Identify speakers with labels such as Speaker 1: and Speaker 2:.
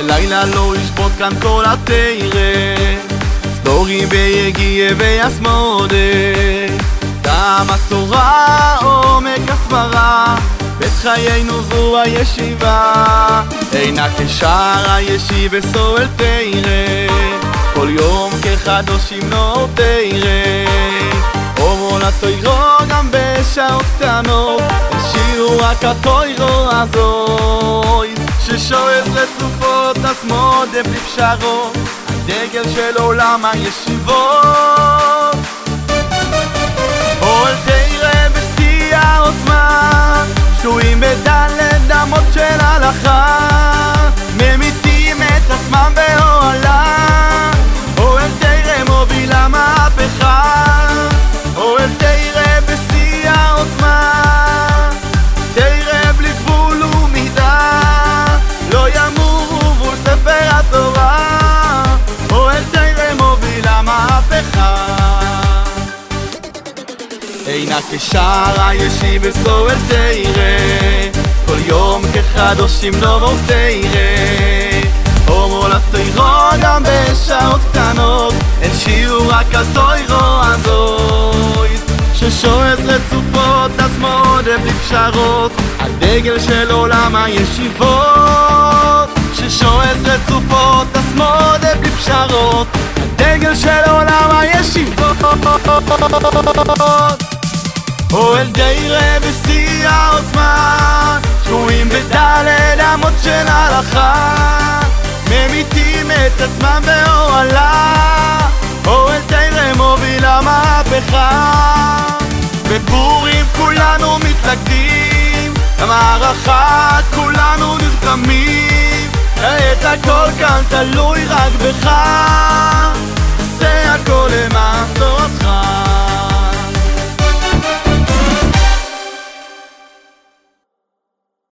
Speaker 1: ולילה לא ישבות כאן כל התרא. סדורי ויגיע ויסמודה טעם התורה עומק הסברה. בית חיינו זו הישיבה. אינה כשער הישיב וסועל תרא. כל יום כחדושים נור תרא. אומרו לתוירו גם בשעות קטנות. שיעור רק התוירו הזוי ששואף לצופות השמאל בלי פשרות הדגל של עולם הישיבות אינה כשער הישיב וסועל תרא כל יום כחדושים נובו תרא אומרו לתוירו גם בשעות קטנות. אין שיעור רק על תוירו הזוי. ששואף לצופות השמאל בלי פשרות הדגל של עולם הישיבות. ששואף לצופות השמאל בלי פשרות הדגל של עולם הישיבות אוהל דירה בשיא העוצמה שרויים בדלת אמות של הלכה. ממיתים את עצמם באוהלה אוהל דירה מובילה מהפכה בפורים כולנו מתלכדים למערכה כולנו נלחמים כעת הכל כאן תלוי רק בך